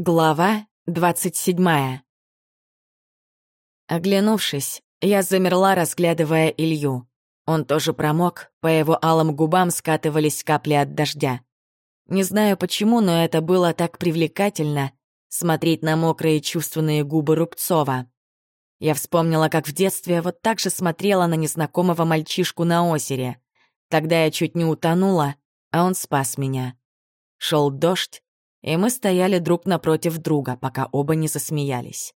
Глава двадцать седьмая. Оглянувшись, я замерла, разглядывая Илью. Он тоже промок, по его алым губам скатывались капли от дождя. Не знаю почему, но это было так привлекательно — смотреть на мокрые чувственные губы Рубцова. Я вспомнила, как в детстве вот так же смотрела на незнакомого мальчишку на озере. Тогда я чуть не утонула, а он спас меня. Шел дождь, и мы стояли друг напротив друга, пока оба не засмеялись.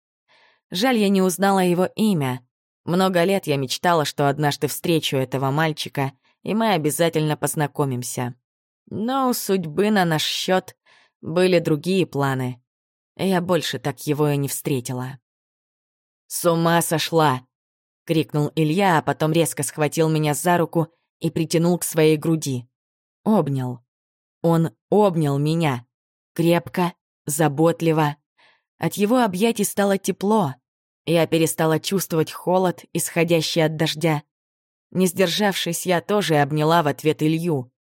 Жаль, я не узнала его имя. Много лет я мечтала, что однажды встречу этого мальчика, и мы обязательно познакомимся. Но у судьбы на наш счет были другие планы. Я больше так его и не встретила. «С ума сошла!» — крикнул Илья, а потом резко схватил меня за руку и притянул к своей груди. Обнял. Он обнял меня. Крепко, заботливо. От его объятий стало тепло. Я перестала чувствовать холод, исходящий от дождя. Не сдержавшись, я тоже обняла в ответ Илью.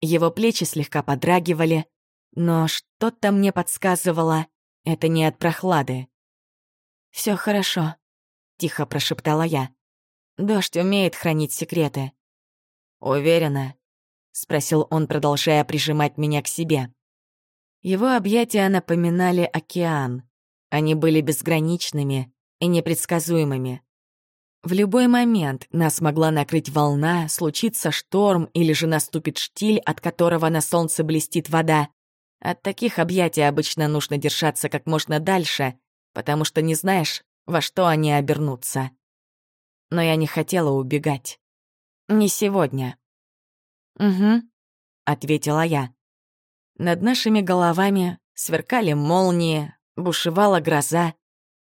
Его плечи слегка подрагивали, но что-то мне подсказывало, это не от прохлады. Все хорошо», — тихо прошептала я. «Дождь умеет хранить секреты». «Уверена?» — спросил он, продолжая прижимать меня к себе. Его объятия напоминали океан. Они были безграничными и непредсказуемыми. В любой момент нас могла накрыть волна, случится шторм или же наступит штиль, от которого на солнце блестит вода. От таких объятий обычно нужно держаться как можно дальше, потому что не знаешь, во что они обернутся. Но я не хотела убегать. Не сегодня. «Угу», — ответила я. Над нашими головами сверкали молнии, бушевала гроза.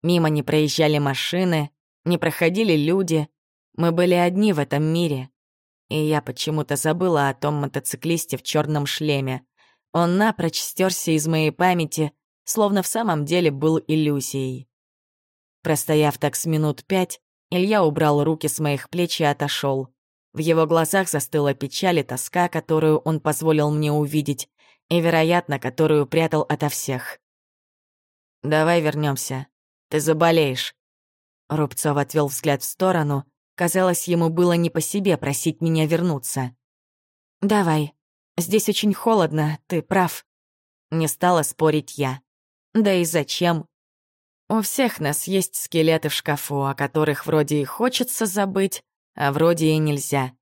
Мимо не проезжали машины, не проходили люди. Мы были одни в этом мире. И я почему-то забыла о том мотоциклисте в черном шлеме. Он напрочь стерся из моей памяти, словно в самом деле был иллюзией. Простояв так с минут пять, Илья убрал руки с моих плеч и отошел. В его глазах застыла печаль и тоска, которую он позволил мне увидеть, и, вероятно, которую прятал ото всех. «Давай вернемся. Ты заболеешь». Рубцов отвел взгляд в сторону. Казалось, ему было не по себе просить меня вернуться. «Давай. Здесь очень холодно, ты прав». Не стала спорить я. Да и зачем? У всех нас есть скелеты в шкафу, о которых вроде и хочется забыть, а вроде и нельзя.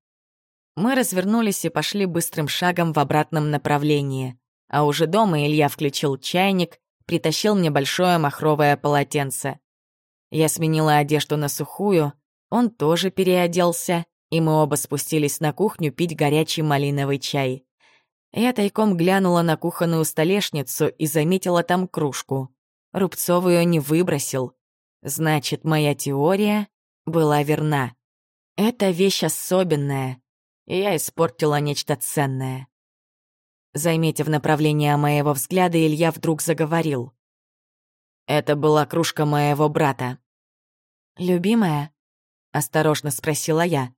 Мы развернулись и пошли быстрым шагом в обратном направлении. А уже дома Илья включил чайник, притащил мне большое махровое полотенце. Я сменила одежду на сухую, он тоже переоделся, и мы оба спустились на кухню пить горячий малиновый чай. Я тайком глянула на кухонную столешницу и заметила там кружку. Рубцов ее не выбросил. Значит, моя теория была верна. Это вещь особенная, и я испортила нечто ценное. Заметив направление моего взгляда, Илья вдруг заговорил. «Это была кружка моего брата». «Любимая?» — осторожно спросила я.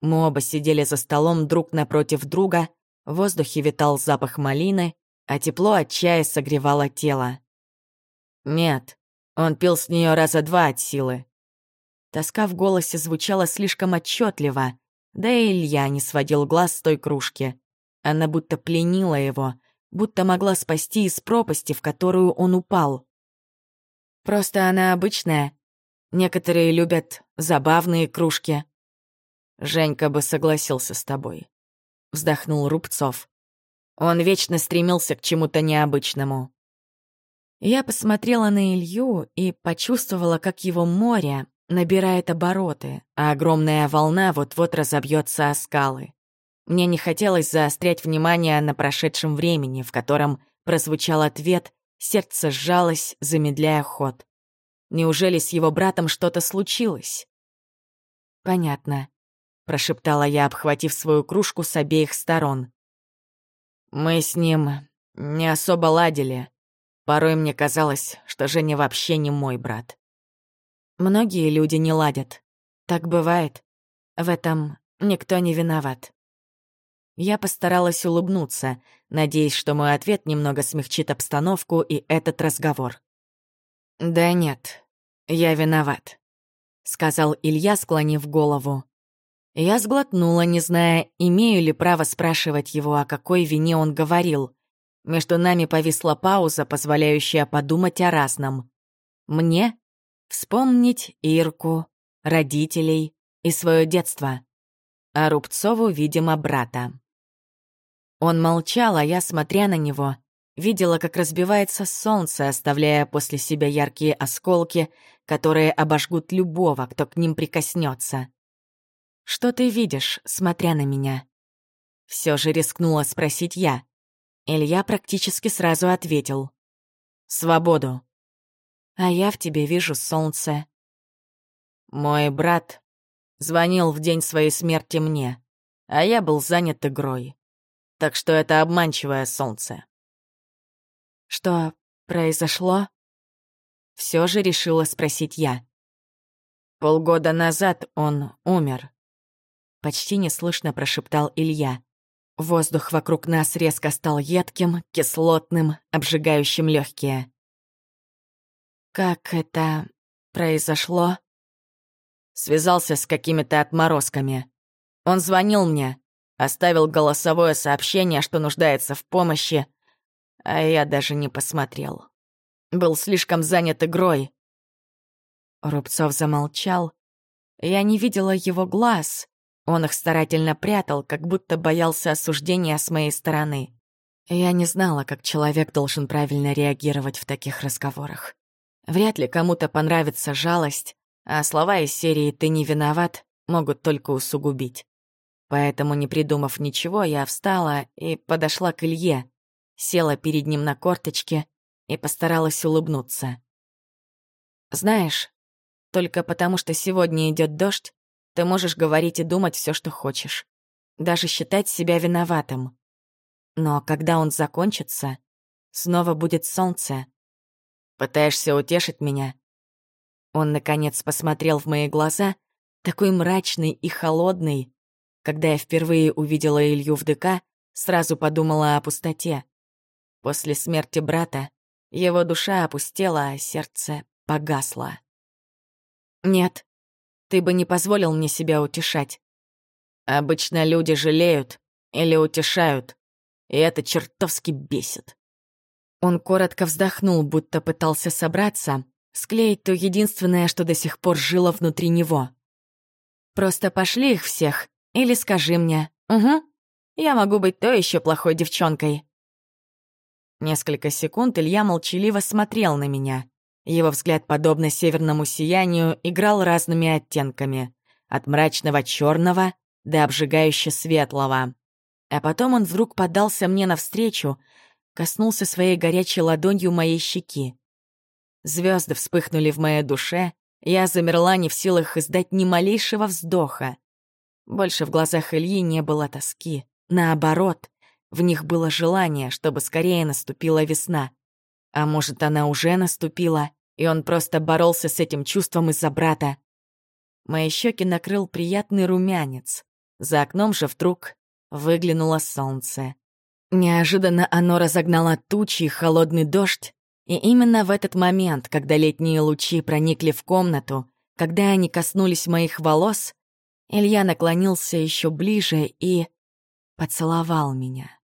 Мы оба сидели за столом друг напротив друга, в воздухе витал запах малины, а тепло от чая согревало тело. «Нет, он пил с нее раза два от силы». Тоска в голосе звучала слишком отчетливо, да и Илья не сводил глаз с той кружки. Она будто пленила его, будто могла спасти из пропасти, в которую он упал. Просто она обычная. Некоторые любят забавные кружки. Женька бы согласился с тобой. Вздохнул Рубцов. Он вечно стремился к чему-то необычному. Я посмотрела на Илью и почувствовала, как его море набирает обороты, а огромная волна вот-вот разобьется о скалы. Мне не хотелось заострять внимание на прошедшем времени, в котором прозвучал ответ, сердце сжалось, замедляя ход. Неужели с его братом что-то случилось? «Понятно», — прошептала я, обхватив свою кружку с обеих сторон. «Мы с ним не особо ладили. Порой мне казалось, что Женя вообще не мой брат. Многие люди не ладят. Так бывает. В этом никто не виноват. Я постаралась улыбнуться, надеясь, что мой ответ немного смягчит обстановку и этот разговор. «Да нет, я виноват», — сказал Илья, склонив голову. Я сглотнула, не зная, имею ли право спрашивать его, о какой вине он говорил. Между нами повисла пауза, позволяющая подумать о разном. Мне вспомнить Ирку, родителей и свое детство. А Рубцову, видимо, брата. Он молчал, а я, смотря на него, видела, как разбивается солнце, оставляя после себя яркие осколки, которые обожгут любого, кто к ним прикоснется. «Что ты видишь, смотря на меня?» Все же рискнула спросить я. Илья практически сразу ответил. «Свободу». «А я в тебе вижу солнце». «Мой брат звонил в день своей смерти мне, а я был занят игрой так что это обманчивое солнце. Что произошло? Все же решила спросить я. Полгода назад он умер. Почти неслышно прошептал Илья. Воздух вокруг нас резко стал едким, кислотным, обжигающим легкие. Как это произошло? Связался с какими-то отморозками. Он звонил мне, Оставил голосовое сообщение, что нуждается в помощи, а я даже не посмотрел. Был слишком занят игрой. Рубцов замолчал. Я не видела его глаз. Он их старательно прятал, как будто боялся осуждения с моей стороны. Я не знала, как человек должен правильно реагировать в таких разговорах. Вряд ли кому-то понравится жалость, а слова из серии «ты не виноват» могут только усугубить. Поэтому, не придумав ничего, я встала и подошла к Илье, села перед ним на корточке и постаралась улыбнуться. «Знаешь, только потому что сегодня идет дождь, ты можешь говорить и думать все, что хочешь. Даже считать себя виноватым. Но когда он закончится, снова будет солнце. Пытаешься утешить меня?» Он, наконец, посмотрел в мои глаза, такой мрачный и холодный, когда я впервые увидела Илью в ДК, сразу подумала о пустоте. После смерти брата его душа опустела, а сердце погасло. «Нет, ты бы не позволил мне себя утешать. Обычно люди жалеют или утешают, и это чертовски бесит». Он коротко вздохнул, будто пытался собраться, склеить то единственное, что до сих пор жило внутри него. «Просто пошли их всех или скажи мне, угу, я могу быть то еще плохой девчонкой». Несколько секунд Илья молчаливо смотрел на меня. Его взгляд, подобно северному сиянию, играл разными оттенками. От мрачного черного до обжигающе светлого. А потом он вдруг подался мне навстречу, коснулся своей горячей ладонью моей щеки. Звезды вспыхнули в моей душе, я замерла не в силах издать ни малейшего вздоха. Больше в глазах Ильи не было тоски. Наоборот, в них было желание, чтобы скорее наступила весна. А может, она уже наступила, и он просто боролся с этим чувством из-за брата. Мои щеки накрыл приятный румянец. За окном же вдруг выглянуло солнце. Неожиданно оно разогнало тучи и холодный дождь, и именно в этот момент, когда летние лучи проникли в комнату, когда они коснулись моих волос, Илья наклонился еще ближе и поцеловал меня.